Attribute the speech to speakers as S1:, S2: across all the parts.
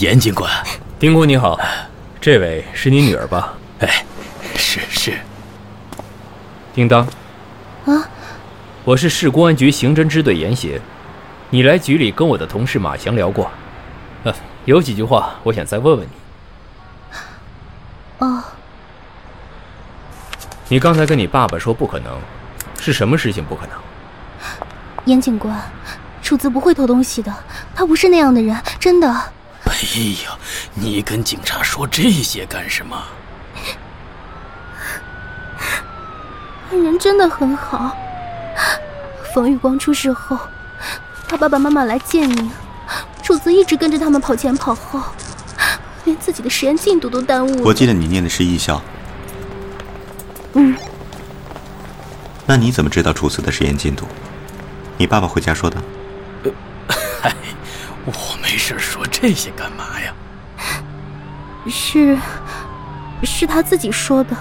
S1: 严警官，
S2: 丁姑你好，这位是你女儿吧？
S1: 哎，是是。
S2: 叮当，
S3: 啊，
S2: 我是市公安局刑侦支队严协，你来局里跟我的同事马翔聊过，呃，有几句话我想再问问你。
S3: 哦，
S2: 你刚才跟你爸爸说不可能，是什么事情不可能？
S3: 严警官，楚子不会偷东西的，他不是那样的人，真的。
S1: 哎呀，你跟警察说这些干什么？
S3: 他人真的很好。冯玉光出事后，他爸爸妈妈来见你，楚子一直跟着他们跑前跑后，连自己的实验进度都耽误了。
S4: 我记得你念的是艺校。
S3: 嗯。
S4: 那你怎么知道楚子的实验进度？你爸爸回家说的。
S1: 呃，嗨，我没事说这些干嘛呀？
S3: 是，是他自己说的。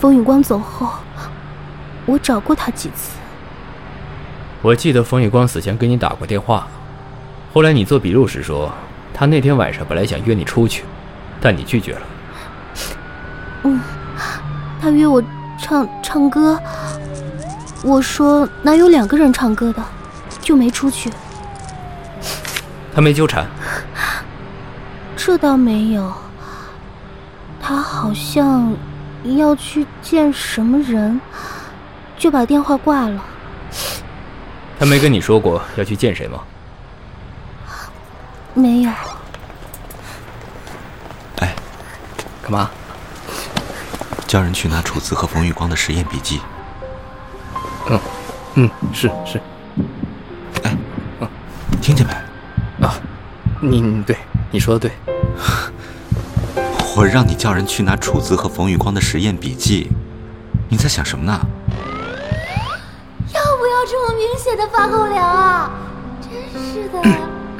S3: 冯宇光走后，我找过他几次。
S2: 我记得冯宇光死前给你打过电话，后来你做笔录时说，他那天晚上本来想约你出去，但你拒绝了。
S3: 嗯，他约我唱唱歌。我说哪有两个人唱歌的，就没出去。
S2: 他没纠缠，
S3: 这倒没有。他好像要去见什么人，就把电话挂了。
S2: 他没跟你说过要去见谁吗？
S3: 没有。
S4: 哎，
S2: 干嘛？
S4: 叫人去拿楚辞和冯玉光的实验笔记。
S2: 嗯，嗯，是是。你对，你说的对。
S4: 我让你叫人去拿楚子和冯玉光的实验笔记，你在想什么呢？
S3: 要不要这么明显的发狗粮啊？真是的。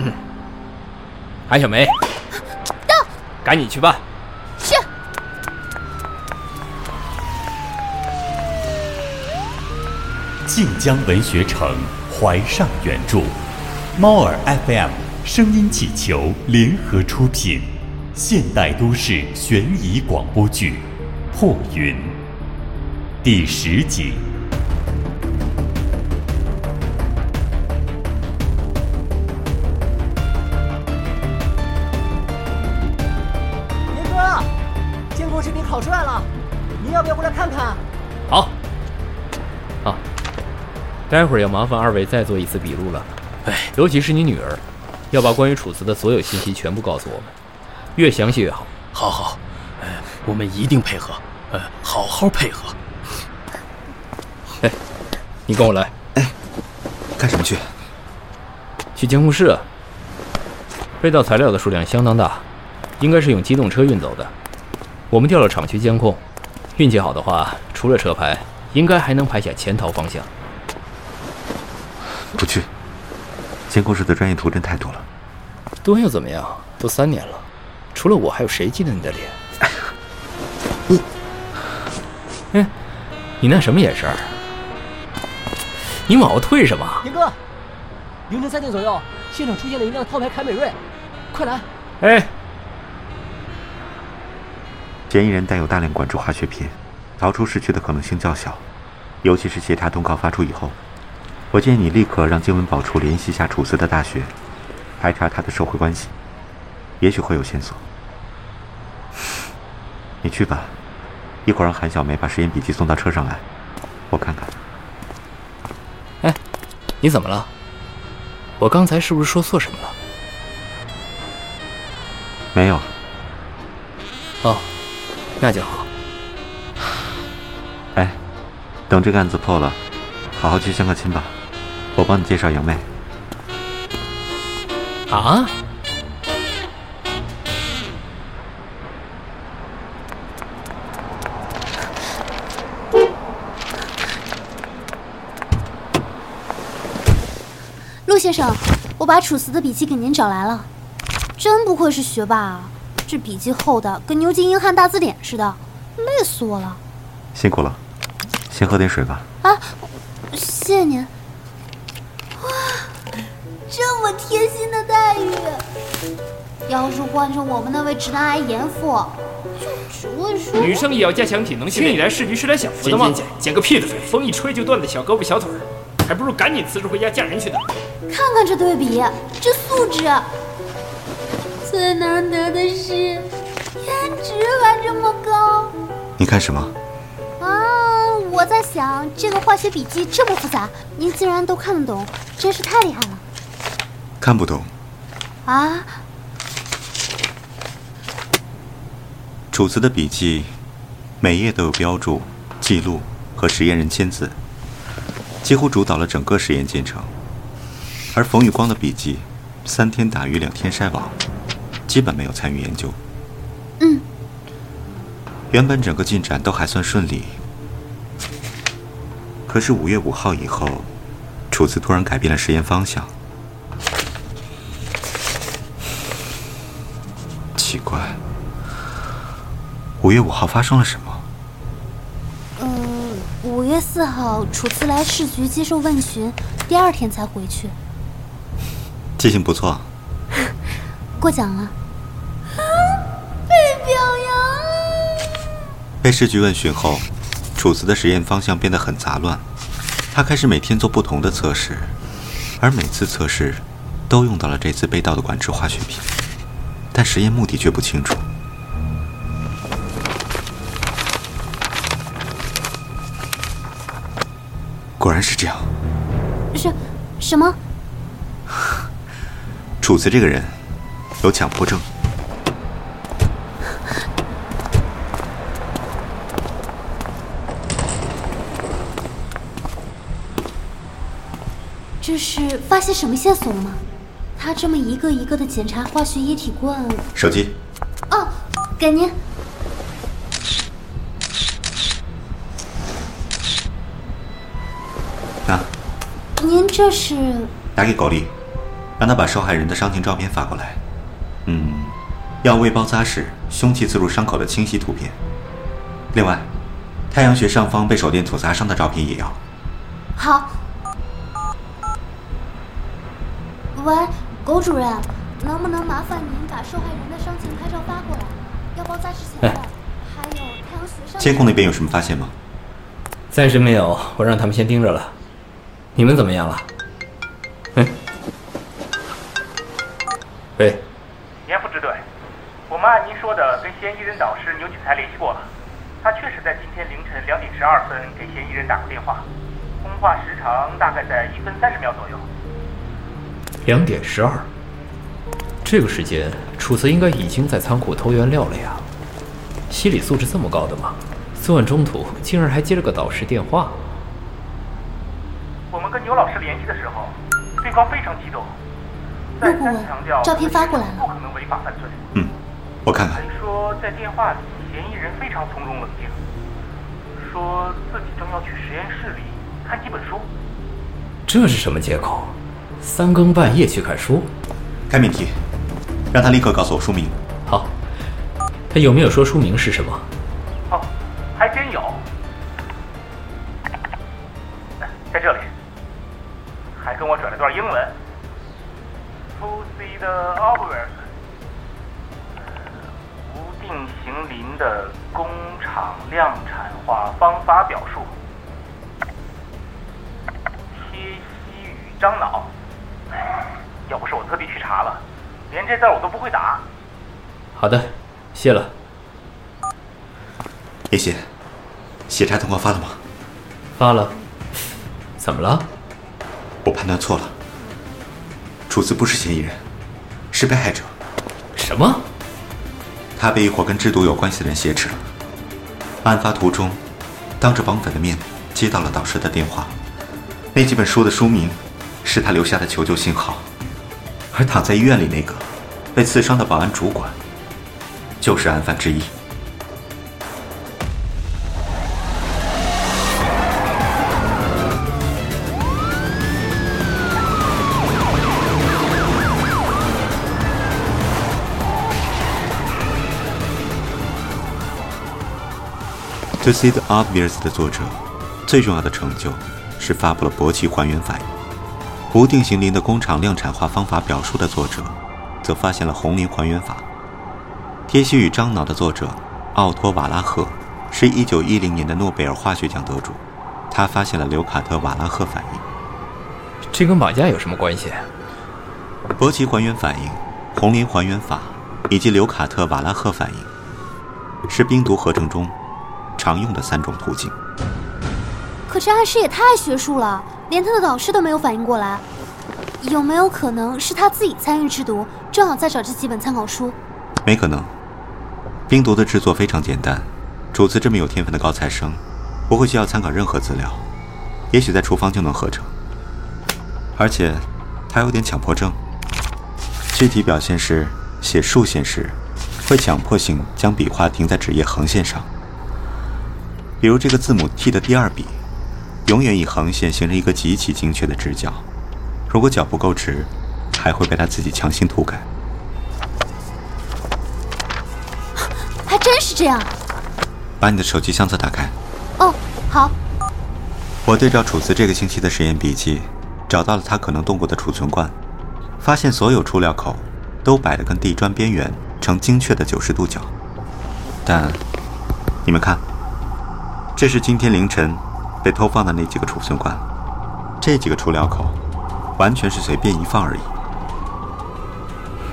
S2: 韩小梅，
S3: 到，
S2: 赶紧去办。
S3: 是。
S5: 晋江文学城怀上原著，猫耳 FM 声音气球联合出品，现代都市悬疑广播剧《破云》第十集。
S6: 林哥，监控视频考出来了，你要不要过来看看？
S2: 好。好。待会儿要麻烦二位再做一次笔录了，
S1: 哎，
S2: 尤其是你女儿，要把关于楚辞的所有信息全部告诉我们，越详细越好。
S1: 好好，呃，我们一定配合，呃，好好配合。
S2: 哎，你跟我来。
S4: 哎，干什么去？
S2: 去监控室啊。被盗材料的数量相当大，应该是用机动车运走的。我们调了厂区监控，运气好的话，除了车牌，应该还能拍下潜逃方向。
S4: 不去，监控室的专业图真太多了。
S2: 多又怎么样？都三年了，除了我，还有谁记得你的脸？
S4: 你，
S2: 哎，你那什么眼神？你往后退什么？
S6: 严哥，凌晨三点左右，现场出现了一辆套牌凯美瑞，快来！
S2: 哎，
S4: 嫌疑人带有大量管制化学品，逃出市区的可能性较小，尤其是协查通告发出以后。我建议你立刻让经文宝处联系一下楚辞的大学，排查他的社会关系，也许会有线索。你去吧，一会儿让韩小梅把实验笔记送到车上来，我看看。
S2: 哎，你怎么了？我刚才是不是说错什么了？
S4: 没有。
S2: 哦，那就好。
S4: 哎，等这个案子破了，好好去相个亲吧。我帮你介绍杨妹。
S2: 啊？
S3: 陆先生，我把楚辞的笔记给您找来了。真不愧是学霸啊，这笔记厚的跟牛津英汉大字典似的，累死我了。
S4: 辛苦了，先喝点水吧。
S3: 啊，谢谢您。贴心的待遇！
S7: 要是换成我们那位直男癌严父，就只会说
S2: 女生也要加强体能训练。你来市局是来享福的吗？减减减，减个屁的肥！风一吹就断的小胳膊小腿儿，还不如赶紧辞职回家嫁人去呢。
S7: 看看这对比，这素质，最难得的是颜值还这么高。
S4: 你看什么？
S7: 啊，我在想，这个化学笔记这么复杂，您竟然都看得懂，真是太厉害了。
S4: 看不懂。
S7: 啊？
S4: 楚辞的笔记，每页都有标注、记录和实验人签字，几乎主导了整个实验进程。而冯宇光的笔记，三天打鱼两天晒网，基本没有参与研究。
S7: 嗯。
S4: 原本整个进展都还算顺利，可是五月五号以后，楚辞突然改变了实验方向。奇怪。五月五号发生了什么？
S7: 嗯，五月四号楚辞来市局接受问询，第二天才回去。
S4: 记性不错。
S7: 过奖了。被表扬。
S4: 被市局问询后，楚辞的实验方向变得很杂乱。他开始每天做不同的测试，而每次测试都用到了这次被盗的管制化学品，但实验目的却不清楚。果然是这样。
S7: 是，什么？
S4: 楚辞这个人有强迫症。
S7: 这是发现什么线索了吗？他这么一个一个的检查化学液体罐。
S4: 手机。
S7: 哦，给您。您这是
S4: 打给狗力，让他把受害人的伤情照片发过来。嗯，要未包扎时凶器刺入伤口的清晰图片。另外，太阳穴上方被手电筒砸伤的照片也要。
S7: 好。喂，狗主任，能不能麻烦您把受害人的伤情拍照发过来？要包扎之前的，还有太阳穴上。
S4: 监控那边有什么发现吗？
S2: 暂时没有，我让他们先盯着了。你们怎么样了？嗯，喂，
S8: 严副支队，我们按您说的跟嫌疑人导师牛启才联系过了，他确实在今天凌晨两点十二分给嫌疑人打过电话，通话时长大概在一分三十秒左右。
S2: 两点十二，这个时间，楚辞应该已经在仓库偷原料了呀。心理素质这么高的吗？作案中途竟然还接了个导师电话。
S8: 我们跟牛老师联系的时候，对方非常激动，再三强调
S7: 照片发过来了，
S8: 不可能违法犯罪。
S4: 嗯，我看看。
S8: 还说在电话里，嫌疑人非常从容冷静，说自己正要去实验室里看几本书。
S2: 这是什么借口？三更半夜去看书？
S4: 开免提，让他立刻告诉我书名。
S2: 好。他有没有说书名是什么？
S8: 哦，还真有，在这里。还跟我转了段英文。无定型林的工厂量产化方法表述。贴息与樟脑，要不是我特地去查了，连这字我都不会打。
S2: 好的，谢了。
S4: 叶谢，血查通告发了吗？
S2: 发了。怎么了？
S4: 我判断错了，楚辞不是嫌疑人，是被害者。
S2: 什么？
S4: 他被一伙跟制毒有关系的人挟持了。案发途中，当着绑匪的面接到了导师的电话，那几本书的书名是他留下的求救信号，而躺在医院里那个被刺伤的保安主管，就是案犯之一。To see the obvious 的作者，最重要的成就是发布了搏击还原反应。无定型林的工厂量产化方法表述的作者，则发现了红磷还原法。《贴息与樟脑》的作者奥托·瓦拉赫是一九一零年的诺贝尔化学奖得主，他发现了刘卡特·瓦拉赫反应。
S2: 这跟绑架有什么关系？
S4: 伯奇还原反应、红磷还原法以及刘卡特·瓦拉赫反应，是冰毒合成中常用的三种途径。
S7: 可这暗示也太学术了，连他的导师都没有反应过来。有没有可能是他自己参与制毒，正好在找这几本参考书？
S4: 没可能。冰毒的制作非常简单，主子这么有天分的高材生，不会需要参考任何资料，也许在厨房就能合成。而且，他有点强迫症。具体表现是，写竖线时，会强迫性将笔画停在纸页横线上。比如这个字母 T 的第二笔，永远以横线形成一个极其精确的直角。如果角不够直，还会被他自己强行涂改。
S7: 还真是这样。
S4: 把你的手机相册打开。
S7: 哦，好。
S4: 我对照楚辞这个星期的实验笔记，找到了他可能动过的储存罐，发现所有出料口都摆得跟地砖边缘呈精确的九十度角。但，你们看，这是今天凌晨被偷放的那几个储存罐，这几个出料口完全是随便一放而已。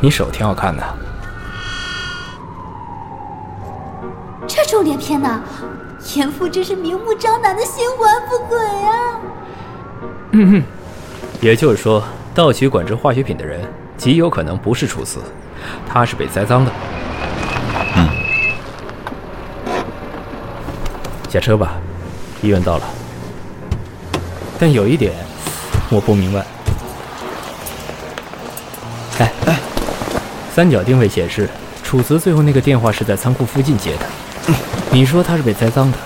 S2: 你手挺好看的。
S7: 这重点片呢，严父真是明目张胆的心怀不轨啊！
S2: 嗯哼，也就是说，盗取管制化学品的人极有可能不是楚辞，他是被栽赃的。
S4: 嗯，
S2: 下车吧，医院到了。但有一点我不明白。哎哎，三角定位显示，楚辞最后那个电话是在仓库附近接的。你说他是被栽赃的，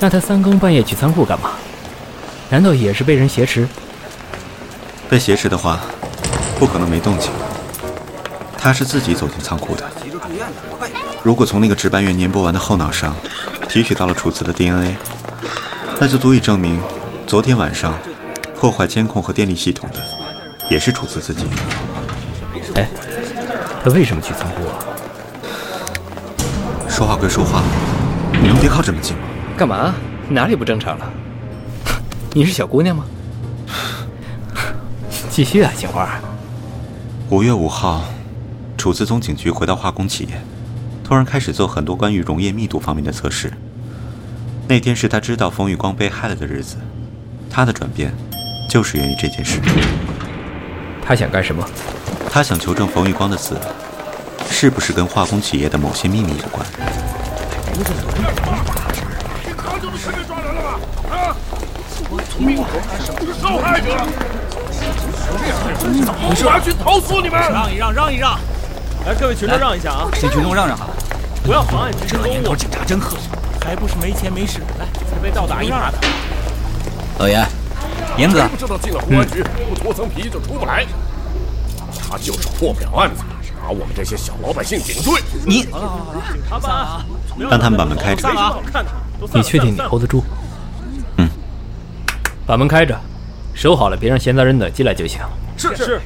S2: 那他三更半夜去仓库干嘛？难道也是被人挟持？
S4: 被挟持的话，不可能没动静。他是自己走进仓库的。如果从那个值班员粘不完的后脑上提取到了楚辞的 DNA，那就足以证明，昨天晚上破坏监控和电力系统的也是楚辞自己。
S2: 哎，他为什么去仓库啊？
S4: 说话归说话，你能别靠这么近吗？
S2: 干嘛？哪里不正常了？你是小姑娘吗？继续啊，金花。
S4: 五月五号，楚辞从警局回到化工企业，突然开始做很多关于溶液密度方面的测试。那天是他知道冯玉光被害了的日子，他的转变就是源于这件事。
S2: 他想干什么？
S4: 他想求证冯玉光的死。是不是跟化工企业的某些秘密有关？
S9: 受害者！我要去投诉你们！
S10: 让一让，让一让！
S11: 来，各位群众让一下啊！
S10: 请群众让让，
S11: 不要妨碍执行公务。
S10: 警察真狠，
S11: 还不是没钱没势，来才被倒打一耙的。
S10: 老爷，银子，
S9: 不知道进了公安局不脱层皮就出不来，他就是破不了案子。把我们这些小老百姓顶罪！
S10: 你
S11: 好了好了，警察办案，
S4: 让他们把门开着。
S2: 你确定你 hold 得住？
S4: 嗯。
S2: 把门开着，守好了，别让闲杂人等进来就行。
S9: 是是，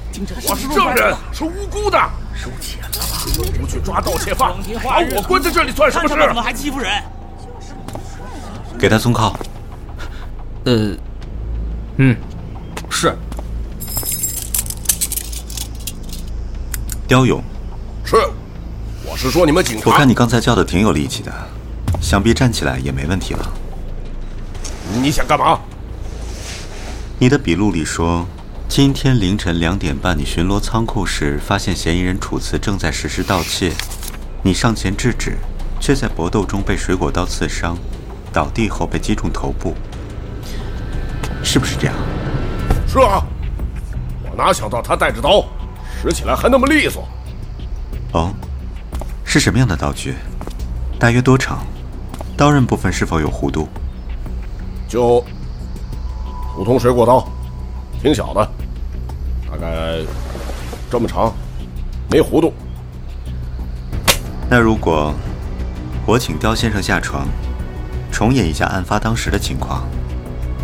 S9: 我是证人，是无辜的。
S10: 收钱了吧？
S9: 不去抓盗窃犯，把我关在这里算什么事？
S10: 怎么还欺负人？
S4: 给他松铐。
S10: 呃，
S2: 嗯，
S10: 是。
S4: 刁勇，
S9: 是，我是说你们警察。
S4: 我看你刚才叫的挺有力气的，想必站起来也没问题了。
S9: 你想干嘛？
S4: 你的笔录里说，今天凌晨两点半，你巡逻仓库时，发现嫌疑人楚辞正在实施盗窃，你上前制止，却在搏斗中被水果刀刺伤，倒地后被击中头部，是不是这样？
S9: 是啊，我哪想到他带着刀。使起来还那么利索，
S4: 哦，是什么样的刀具？大约多长？刀刃部分是否有弧度？
S9: 就普通水果刀，挺小的，大概这么长，没弧度。
S4: 那如果我请刁先生下床，重演一下案发当时的情况，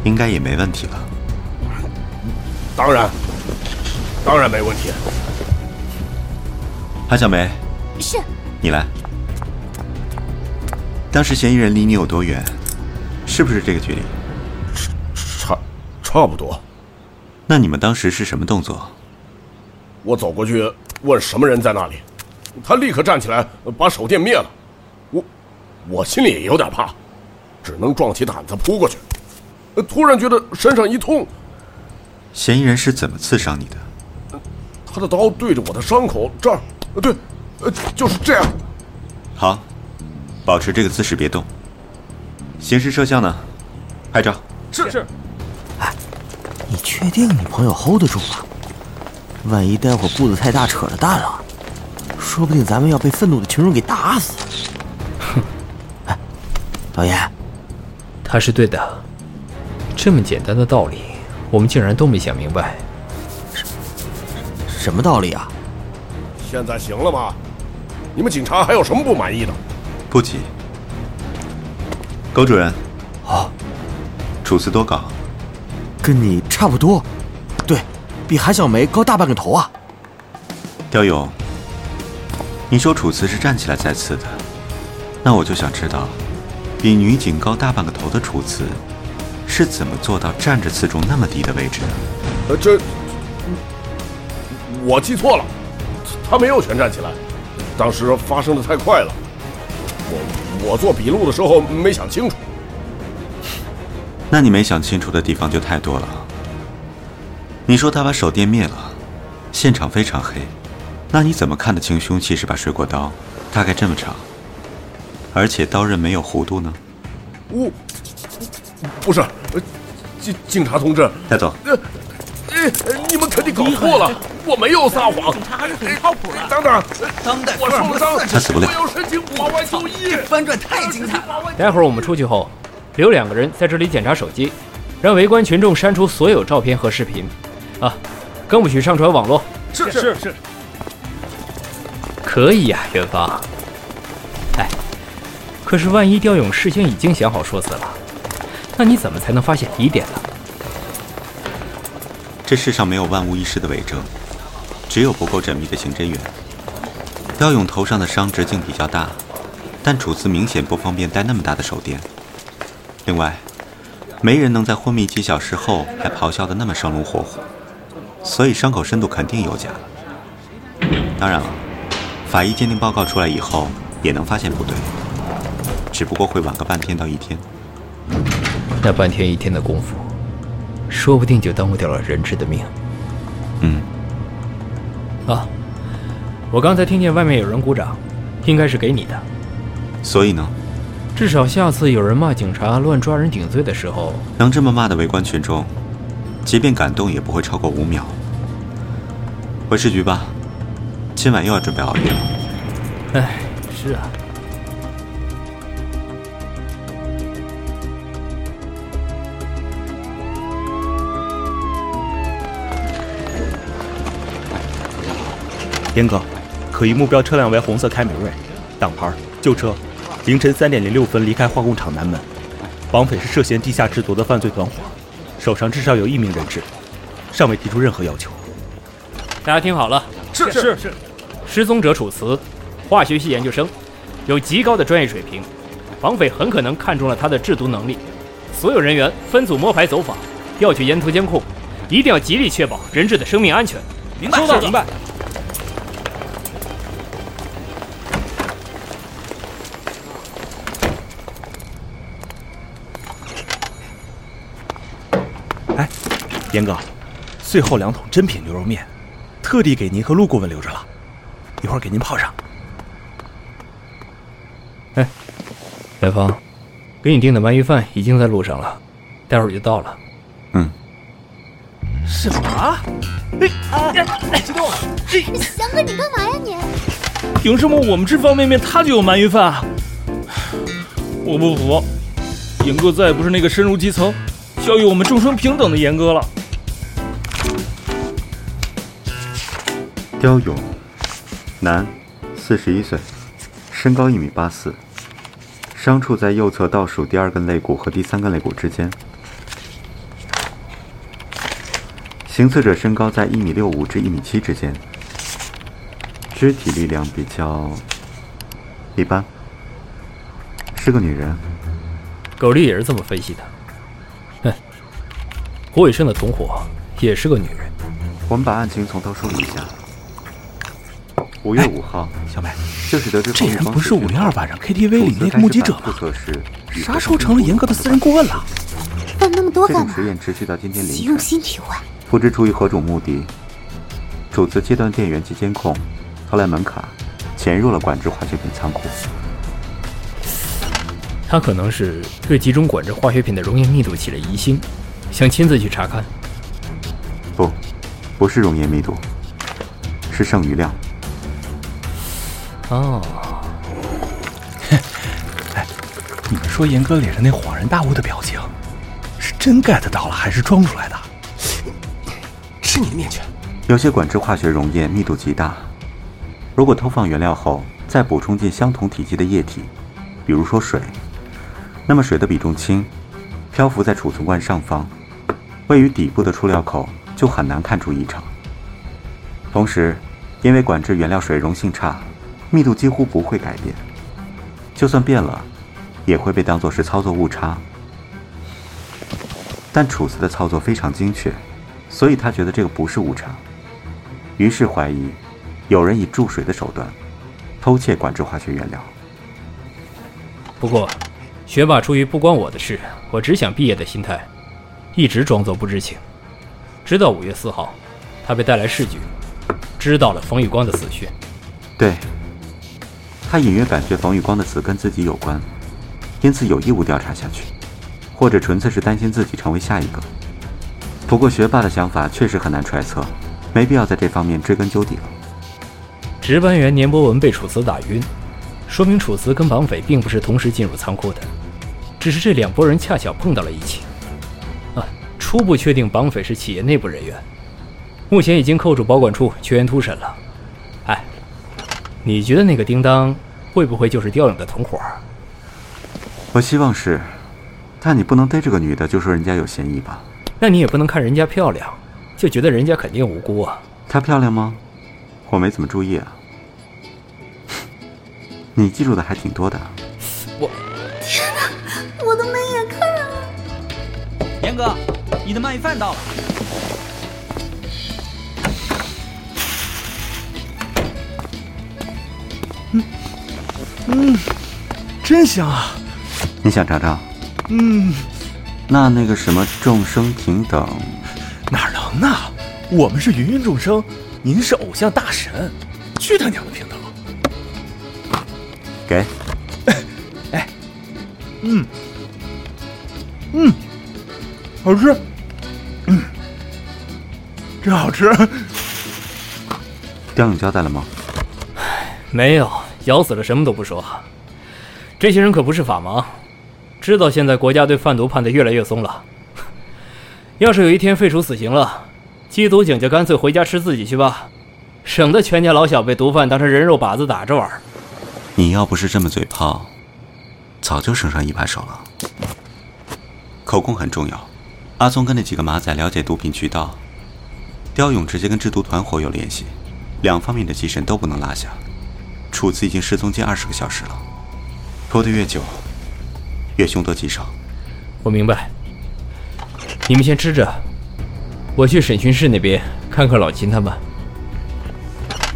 S4: 应该也没问题了。
S9: 当然，当然没问题。
S4: 韩小梅，
S7: 是
S4: 你来。当时嫌疑人离你有多远？是不是这个距离？
S9: 差差不多。
S4: 那你们当时是什么动作？
S9: 我走过去问什么人在那里，他立刻站起来把手电灭了。我我心里也有点怕，只能壮起胆子扑过去。突然觉得身上一痛。
S4: 嫌疑人是怎么刺伤你的？
S9: 他的刀对着我的伤口这儿，对，呃，就是这样。
S4: 好，保持这个姿势别动。刑事摄像呢？拍照。
S11: 是是。
S6: 哎，你确定你朋友 hold 得住吗？万一待会儿步子太大扯了蛋了，说不定咱们要被愤怒的群众给打死。
S2: 哼！
S6: 哎，导演，
S2: 他是对的。这么简单的道理，我们竟然都没想明白。
S6: 什什么道理啊？
S9: 现在行了吗？你们警察还有什么不满意的？
S4: 不急。高主任，
S6: 哦，
S4: 楚辞多高？
S6: 跟你差不多，对，比韩小梅高大半个头啊。
S4: 刁勇，你说楚辞是站起来再刺的，那我就想知道，比女警高大半个头的楚辞。是怎么做到站着刺中那么低的位置的？
S9: 呃，这我记错了，他没有全站起来，当时发生的太快了，我我做笔录的时候没想清楚。
S4: 那你没想清楚的地方就太多了。你说他把手电灭了，现场非常黑，那你怎么看得清凶器是把水果刀，大概这么长，而且刀刃没有弧度呢？
S9: 我。不是，警警察同志，
S4: 带走。
S9: 呃，你们肯定搞错了，我没有撒谎。
S10: 警察还是很靠谱的。
S9: 等等，
S10: 当代
S9: 我受了伤，
S4: 他死不了。
S9: 我要申请保外就医。
S10: 翻转太精彩了。
S2: 待会儿我们出去后，留两个人在这里检查手机，让围观群众删除所有照片和视频，啊，更不许上传网络。
S11: 是是是。
S2: 可以呀，元芳。可是万一刁勇事先已经想好说辞了？那你怎么才能发现疑点呢？
S4: 这世上没有万无一失的伪证，只有不够缜密的刑侦员。刁勇头上的伤直径比较大，但楚辞明显不方便带那么大的手电。另外，没人能在昏迷几小时后还咆哮的那么生龙活虎，所以伤口深度肯定有假。当然了，法医鉴定报告出来以后也能发现不对，只不过会晚个半天到一天。
S2: 那半天一天的功夫，说不定就耽误掉了人质的命。
S4: 嗯。
S2: 啊，我刚才听见外面有人鼓掌，应该是给你的。
S4: 所以呢？
S2: 至少下次有人骂警察乱抓人顶罪的时候，
S4: 能这么骂的围观群众，即便感动也不会超过五秒。回市局吧，今晚又要准备熬夜了。
S2: 哎，是啊。
S12: 严哥，可疑目标车辆为红色凯美瑞，挡牌旧车，凌晨三点零六分离开化工厂南门。绑匪是涉嫌地下制毒的犯罪团伙，手上至少有一名人质，尚未提出任何要求。
S2: 大家听好了，
S11: 是是是，
S2: 失踪者楚辞，化学系研究生，有极高的专业水平，绑匪很可能看中了他的制毒能力。所有人员分组摸排走访，调取沿途监控，一定要极力确保人质的生命安全。
S11: 明白，收到，明白。
S12: 严哥，最后两桶真品牛肉面，特地给您和陆顾问留着了，一会儿给您泡上。
S2: 哎，元芳，给你订的鳗鱼饭已经在路上了，待会儿就到了。
S4: 嗯。
S11: 什么？哎，激动！
S7: 翔哥，你干嘛呀你？
S11: 凭什么我们吃方便面，他就有鳗鱼饭啊？我不服！严哥再也不是那个深入基层、教育我们众生平等的严哥了。
S4: 刁勇，男，四十一岁，身高一米八四，伤处在右侧倒数第二根肋骨和第三根肋骨之间。行刺者身高在一米六五至一米七之间，肢体力量比较一般，是个女人。
S2: 狗力也是这么分析的。哼，胡伟胜的同伙也是个女人。
S4: 我们把案情从头梳理一下。五月五号，
S10: 小美，
S4: 就是得知
S10: 这人不是五零二晚上 KTV 里那个目击者吗？啥时候成了严格的私人顾问了？
S7: 问那么多
S4: 这
S7: 干嘛？
S4: 种实验持续到今天凌晨。
S7: 用心体会。
S4: 不知出于何种目的，主子切断电源及监控，偷来门卡，潜入了管制化学品仓库。
S2: 他可能是对集中管制化学品的熔岩密度起了疑心，想亲自去查看。
S4: 不，不是熔岩密度，是剩余量。
S2: 哦，
S10: 哎，你们说严哥脸上那恍然大悟的表情，是真 get 到了，还是装出来的？是你的面具。
S4: 有些管制化学溶液密度极大，如果投放原料后再补充进相同体积的液体，比如说水，那么水的比重轻，漂浮在储存罐上方，位于底部的出料口就很难看出异常。同时，因为管制原料水溶性差，密度几乎不会改变，就算变了，也会被当作是操作误差。但楚辞的操作非常精确，所以他觉得这个不是误差。于是怀疑，有人以注水的手段偷窃管制化学原料。
S2: 不过，学霸出于不关我的事，我只想毕业的心态，一直装作不知情。直到五月四号，他被带来市局，知道了冯玉光的死讯。
S4: 对，他隐约感觉冯玉光的死跟自己有关，因此有义务调查下去，或者纯粹是担心自己成为下一个。不过学霸的想法确实很难揣测。没必要在这方面追根究底了。
S2: 值班员年博文被楚辞打晕，说明楚辞跟绑匪并不是同时进入仓库的，只是这两拨人恰巧碰到了一起。啊，初步确定绑匪是企业内部人员，目前已经扣住保管处全员突审了。哎，你觉得那个叮当会不会就是刁勇的同伙？
S4: 我希望是，但你不能逮这个女的就说人家有嫌疑吧？
S2: 那你也不能看人家漂亮。就觉得人家肯定无辜啊！
S4: 她漂亮吗？我没怎么注意啊。你记住的还挺多的。
S2: 我
S7: 天哪，我的眉眼看人了。
S10: 严哥，你的鳗鱼饭到了。
S11: 嗯，真香啊！
S4: 你想尝尝？
S11: 嗯。
S4: 那那个什么众生平等。
S11: 哪能呢？我们是芸芸众生，您是偶像大神，去他娘的平等！
S4: 给，
S11: 哎，嗯，嗯，好吃，嗯，真好吃。
S4: 刁勇交代了吗？
S2: 没有，咬死了什么都不说。这些人可不是法盲，知道现在国家对贩毒判的越来越松了。要是有一天废除死刑了，缉毒警就干脆回家吃自己去吧，省得全家老小被毒贩当成人肉靶子打着玩。
S4: 你要不是这么嘴炮，早就升上一把手了。口供很重要，阿松跟那几个马仔了解毒品渠道，刁勇直接跟制毒团伙有联系，两方面的机神都不能落下。楚辞已经失踪近二十个小时了，拖得越久，越凶多吉少。
S2: 我明白。你们先吃着，我去审讯室那边看看老秦他们。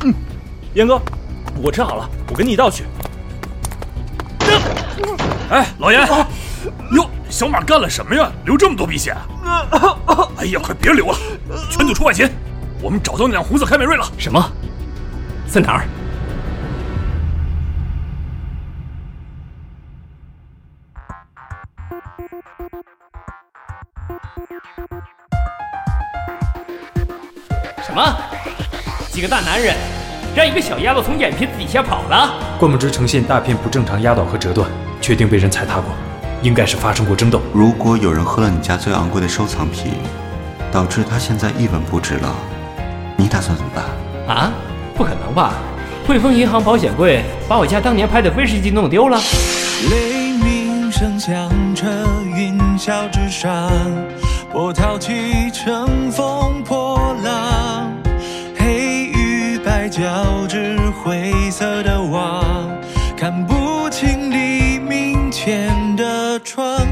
S11: 嗯，严哥，我吃好了，我跟你一道去。
S13: 哎，老严，哟，小马干了什么呀？流这么多鼻血！哎呀，快别流了，全组出外勤，我们找到那辆红色凯美瑞了。
S2: 什么？在哪儿？么？几个大男人让一个小丫头从眼皮子底下跑了？
S14: 灌木枝呈现大片不正常压倒和折断，确定被人踩踏过，应该是发生过争斗。
S4: 如果有人喝了你家最昂贵的收藏品，导致他现在一文不值了，你打算怎么办？
S2: 啊？不可能吧？汇丰银行保险柜把我家当年拍的威士忌弄丢了？
S15: 雷鸣声响彻云霄之上，波涛起，乘风破浪，交织灰色的网看不清黎明前的窗。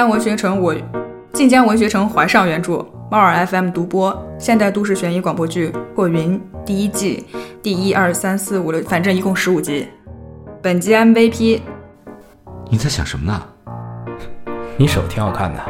S16: 晋江文学城，我晋江文学城怀上原著猫耳 FM 独播现代都市悬疑广播剧《破云》第一季第一二三四五六，反正一共十五集。本集 MVP。
S4: 你在想什么呢？
S2: 你手挺好看的。